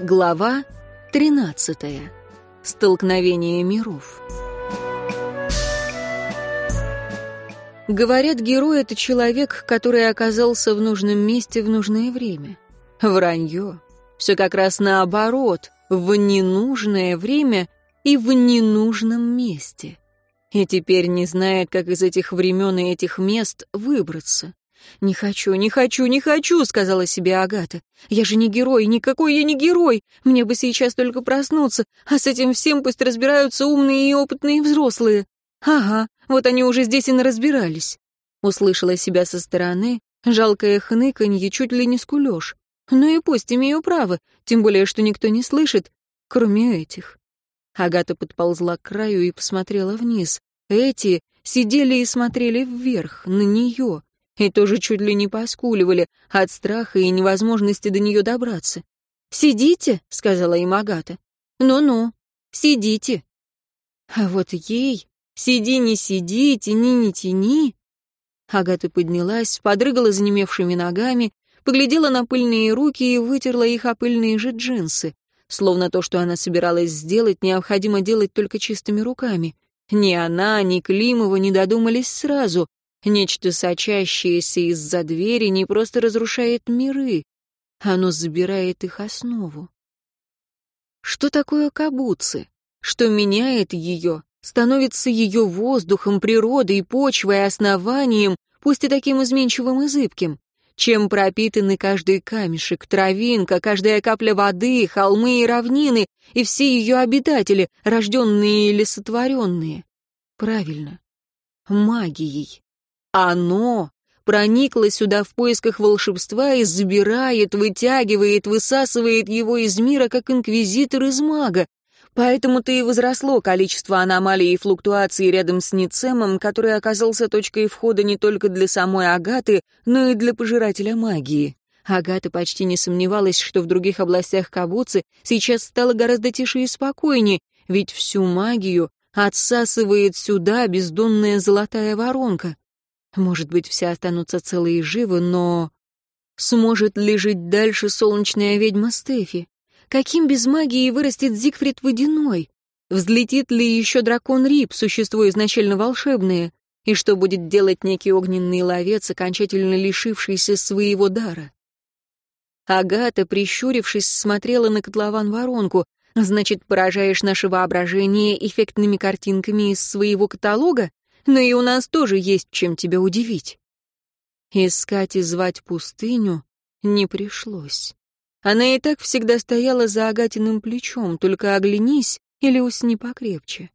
Глава 13. Столкновение миров. Говорят, герой — это человек, который оказался в нужном месте в нужное время. Вранье. Все как раз наоборот, в ненужное время и в ненужном месте. И теперь не знает, как из этих времен и этих мест выбраться. «Не хочу, не хочу, не хочу», — сказала себе Агата. «Я же не герой, никакой я не герой. Мне бы сейчас только проснуться, а с этим всем пусть разбираются умные и опытные взрослые». «Ага, вот они уже здесь и наразбирались». Услышала себя со стороны, жалкое хныканье, чуть ли не скулёж. «Ну и пусть, имею право, тем более, что никто не слышит, кроме этих». Агата подползла к краю и посмотрела вниз. Эти сидели и смотрели вверх, на нее и тоже чуть ли не поскуливали от страха и невозможности до нее добраться. «Сидите», — сказала им Агата. «Ну-ну, сидите». А вот ей «сиди, не сиди, тяни, не тяни». Агата поднялась, подрыгала занемевшими ногами, поглядела на пыльные руки и вытерла их о пыльные же джинсы. Словно то, что она собиралась сделать, необходимо делать только чистыми руками. Ни она, ни Климова не додумались сразу. Нечто сочащееся из-за двери не просто разрушает миры, оно забирает их основу. Что такое кабуцы? Что меняет ее, становится ее воздухом, природой, почвой, основанием, пусть и таким изменчивым и зыбким? Чем пропитаны каждый камешек, травинка, каждая капля воды, холмы и равнины, и все ее обитатели, рожденные или сотворенные? Правильно, магией. Оно проникло сюда в поисках волшебства и забирает, вытягивает, высасывает его из мира, как инквизитор из мага. Поэтому-то и возросло количество аномалий и флуктуаций рядом с Ницемом, который оказался точкой входа не только для самой Агаты, но и для пожирателя магии. Агата почти не сомневалась, что в других областях Кабуцы сейчас стало гораздо тише и спокойнее, ведь всю магию отсасывает сюда бездонная золотая воронка. Может быть, все останутся целы и живы, но... Сможет ли жить дальше солнечная ведьма Стефи? Каким без магии вырастет Зигфрид Водяной? Взлетит ли еще дракон Рип, существо изначально волшебное? И что будет делать некий огненный ловец, окончательно лишившийся своего дара? Агата, прищурившись, смотрела на котлован-воронку. «Значит, поражаешь наше воображение эффектными картинками из своего каталога? Но и у нас тоже есть чем тебя удивить. Искать и звать пустыню не пришлось. Она и так всегда стояла за Агатиным плечом, только оглянись или усни покрепче.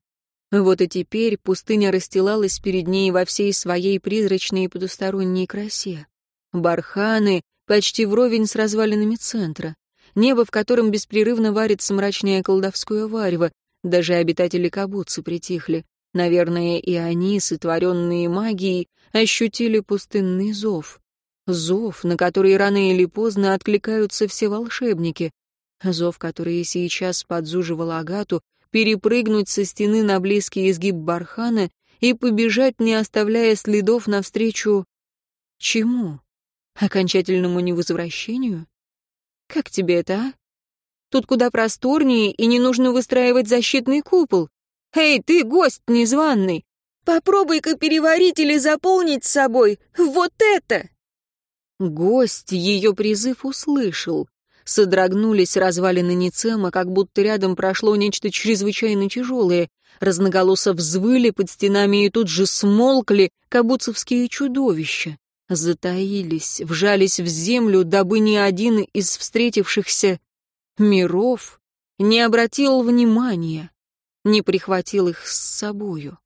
Вот и теперь пустыня расстилалась перед ней во всей своей призрачной и потусторонней красе. Барханы почти вровень с развалинами центра. Небо, в котором беспрерывно варится мрачное колдовское варево. Даже обитатели Кабуцы притихли. Наверное, и они, сотворенные магией, ощутили пустынный зов. Зов, на который рано или поздно откликаются все волшебники. Зов, который сейчас подзуживал Агату перепрыгнуть со стены на близкий изгиб бархана и побежать, не оставляя следов навстречу... Чему? Окончательному невозвращению? Как тебе это, а? Тут куда просторнее, и не нужно выстраивать защитный купол. «Эй, ты, гость незваный, попробуй-ка переварить или заполнить собой вот это!» Гость ее призыв услышал. Содрогнулись развалины Ницема, как будто рядом прошло нечто чрезвычайно тяжелое. Разноголосо взвыли под стенами и тут же смолкли кабуцевские чудовища. Затаились, вжались в землю, дабы ни один из встретившихся миров не обратил внимания не прихватил их с собою.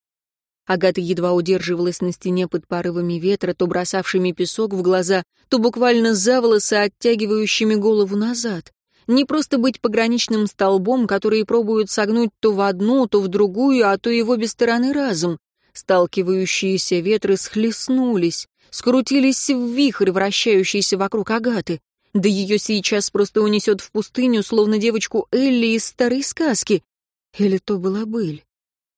Агата едва удерживалась на стене под порывами ветра, то бросавшими песок в глаза, то буквально за волосы, оттягивающими голову назад. Не просто быть пограничным столбом, который пробуют согнуть то в одну, то в другую, а то и в обе стороны разом. Сталкивающиеся ветры схлестнулись, скрутились в вихрь, вращающийся вокруг Агаты. Да ее сейчас просто унесет в пустыню, словно девочку Элли из старой сказки. Или то была быль?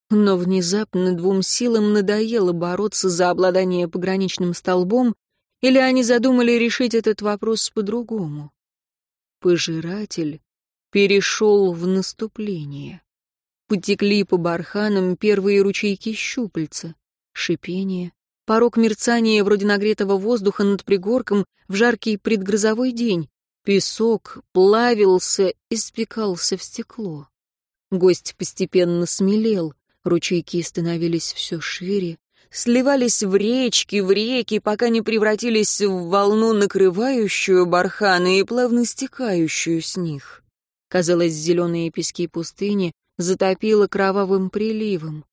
Но внезапно двум силам надоело бороться за обладание пограничным столбом, или они задумали решить этот вопрос по-другому? Пожиратель перешел в наступление. Потекли по барханам первые ручейки щупальца. Шипение, порог мерцания вроде нагретого воздуха над пригорком в жаркий предгрозовой день. Песок плавился и спекался в стекло. Гость постепенно смелел, ручейки становились все шире, сливались в речки, в реки, пока не превратились в волну, накрывающую барханы и плавно стекающую с них. Казалось, зеленые пески пустыни затопило кровавым приливом.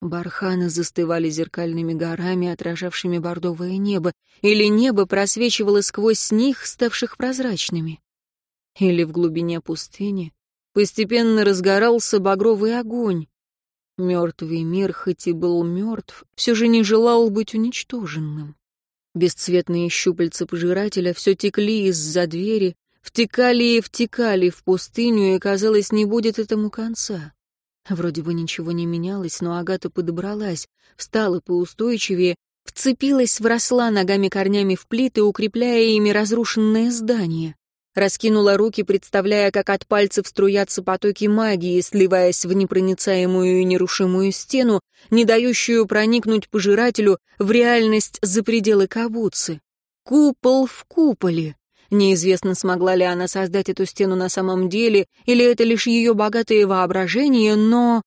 Барханы застывали зеркальными горами, отражавшими бордовое небо, или небо просвечивало сквозь них, ставших прозрачными. Или в глубине пустыни постепенно разгорался багровый огонь. Мертвый мир, хоть и был мертв, все же не желал быть уничтоженным. Бесцветные щупальца пожирателя все текли из-за двери, втекали и втекали в пустыню, и, казалось, не будет этому конца. Вроде бы ничего не менялось, но Агата подобралась, встала поустойчивее, вцепилась, вросла ногами корнями в плиты, укрепляя ими разрушенное здание. Раскинула руки, представляя, как от пальцев струятся потоки магии, сливаясь в непроницаемую и нерушимую стену, не дающую проникнуть пожирателю в реальность за пределы кабуцы. Купол в куполе. Неизвестно, смогла ли она создать эту стену на самом деле, или это лишь ее богатое воображение, но...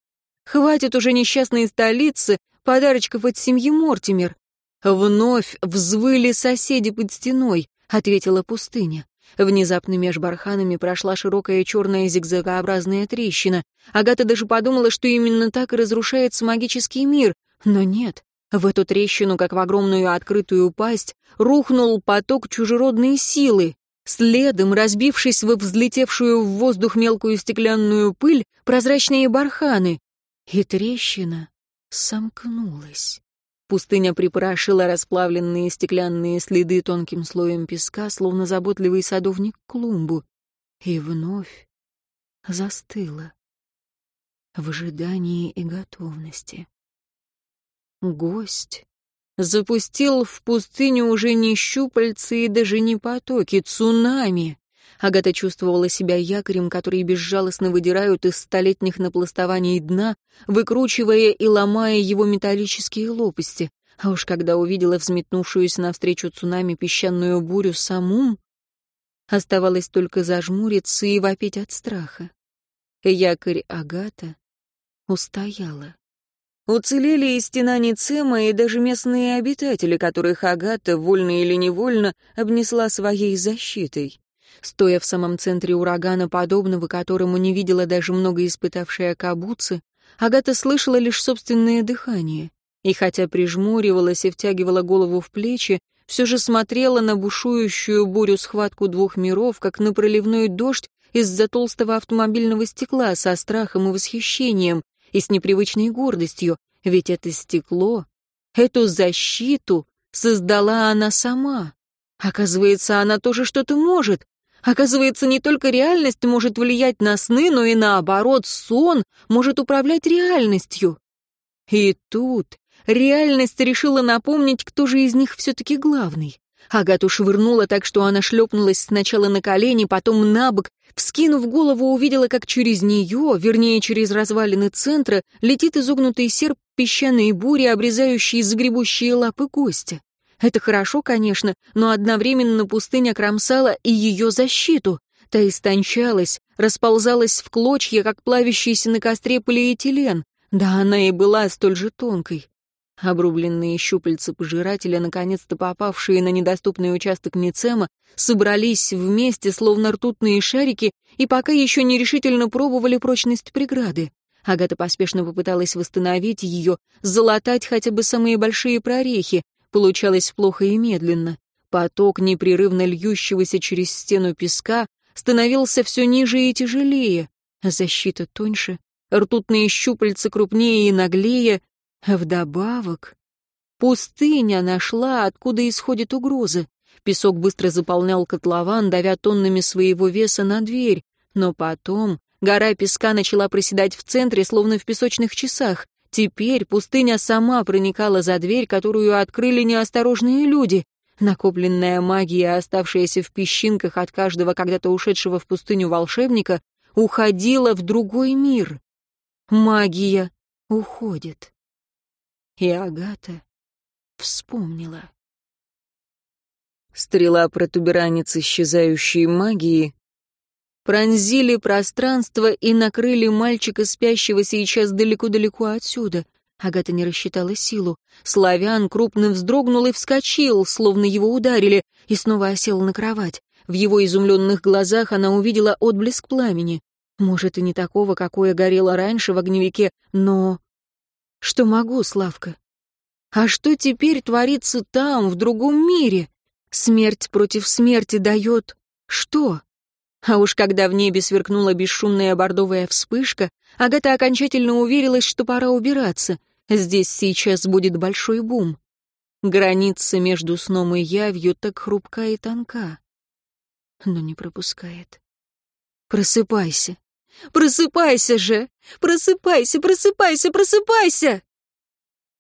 Хватит уже несчастной столицы, подарочков от семьи Мортимер. Вновь взвыли соседи под стеной, ответила пустыня. Внезапно меж барханами прошла широкая черная зигзагообразная трещина. Агата даже подумала, что именно так и разрушается магический мир. Но нет. В эту трещину, как в огромную открытую пасть, рухнул поток чужеродной силы. Следом, разбившись во взлетевшую в воздух мелкую стеклянную пыль, прозрачные барханы. И трещина сомкнулась. Пустыня припорошила расплавленные стеклянные следы тонким слоем песка, словно заботливый садовник клумбу, и вновь застыла в ожидании и готовности. Гость запустил в пустыню уже не щупальцы и даже не потоки, цунами. Агата чувствовала себя якорем, который безжалостно выдирают из столетних напластований дна, выкручивая и ломая его металлические лопасти. А уж когда увидела взметнувшуюся навстречу цунами песчаную бурю самум, оставалось только зажмуриться и вопить от страха. Якорь Агата устояла. Уцелели и стена Ницема, и даже местные обитатели, которых Агата, вольно или невольно, обнесла своей защитой. Стоя в самом центре урагана, подобного которому не видела даже много испытавшая Кабуцы, Агата слышала лишь собственное дыхание. И хотя прижмуривалась и втягивала голову в плечи, все же смотрела на бушующую бурю схватку двух миров, как на проливной дождь из-за толстого автомобильного стекла со страхом и восхищением, и с непривычной гордостью, ведь это стекло, эту защиту создала она сама. Оказывается, она тоже что-то может, Оказывается, не только реальность может влиять на сны, но и наоборот, сон может управлять реальностью. И тут реальность решила напомнить, кто же из них все-таки главный. Агату швырнула так, что она шлепнулась сначала на колени, потом на бок, вскинув голову, увидела, как через нее, вернее, через развалины центра, летит изогнутый серп песчаной бури, обрезающий загребущие лапы гостя. Это хорошо, конечно, но одновременно пустыня кромсала и ее защиту. Та истончалась, расползалась в клочья, как плавящийся на костре полиэтилен. Да она и была столь же тонкой. Обрубленные щупальца пожирателя, наконец-то попавшие на недоступный участок Ницема, собрались вместе, словно ртутные шарики, и пока еще нерешительно пробовали прочность преграды. Агата поспешно попыталась восстановить ее, залатать хотя бы самые большие прорехи, Получалось плохо и медленно. Поток, непрерывно льющегося через стену песка, становился все ниже и тяжелее. Защита тоньше, ртутные щупальца крупнее и наглее. Вдобавок... Пустыня нашла, откуда исходит угроза. Песок быстро заполнял котлован, давя тоннами своего веса на дверь. Но потом гора песка начала проседать в центре, словно в песочных часах. Теперь пустыня сама проникала за дверь, которую открыли неосторожные люди. Накопленная магия, оставшаяся в песчинках от каждого когда-то ушедшего в пустыню волшебника, уходила в другой мир. Магия уходит. И Агата вспомнила. Стрела протуберанец исчезающей магии пронзили пространство и накрыли мальчика, спящего сейчас далеко-далеко отсюда. Агата не рассчитала силу. Славян крупно вздрогнул и вскочил, словно его ударили, и снова осел на кровать. В его изумленных глазах она увидела отблеск пламени. Может, и не такого, какое горело раньше в огневике, но... Что могу, Славка? А что теперь творится там, в другом мире? Смерть против смерти дает... Что? А уж когда в небе сверкнула бесшумная бордовая вспышка, Агата окончательно уверилась, что пора убираться. Здесь сейчас будет большой бум. Граница между сном и явью так хрупка и тонка. Но не пропускает. Просыпайся. Просыпайся же! Просыпайся, просыпайся, просыпайся!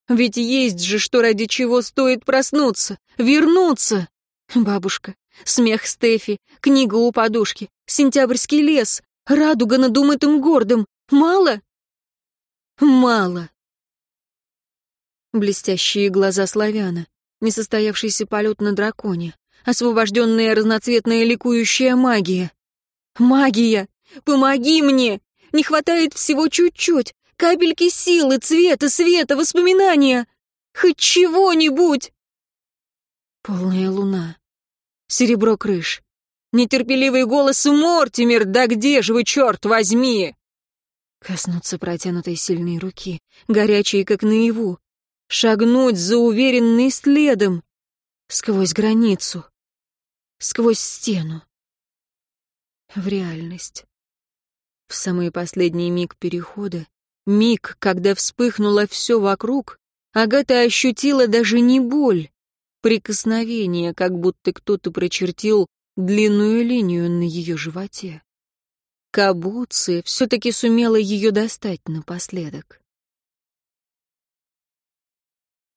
Ведь есть же что, ради чего стоит проснуться, вернуться. Бабушка, смех Стефи, книга у подушки, сентябрьский лес, радуга над умытым гордым. Мало? Мало. Блестящие глаза славяна, несостоявшийся полет на драконе, освобожденная разноцветная ликующая магия. Магия! Помоги мне! Не хватает всего чуть-чуть, капельки силы, цвета, света, воспоминания. Хоть чего-нибудь. Полная луна. Серебро крыш. Нетерпеливый голос Мортимер, да где же вы, черт возьми? Коснуться протянутой сильной руки, горячей, как наяву. Шагнуть за уверенный следом. Сквозь границу. Сквозь стену. В реальность. В самый последний миг перехода Миг, когда вспыхнуло все вокруг, Агата ощутила даже не боль, прикосновение, как будто кто-то прочертил длинную линию на ее животе. Кабуци все-таки сумела ее достать напоследок.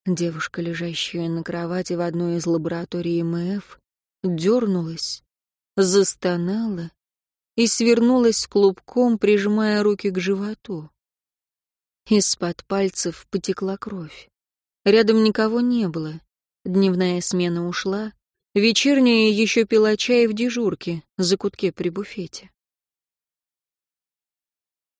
Девушка, лежащая на кровати в одной из лабораторий МФ, дернулась, застонала и свернулась клубком, прижимая руки к животу. Из-под пальцев потекла кровь. Рядом никого не было. Дневная смена ушла. Вечерняя еще пила чай в дежурке, за кутке при буфете.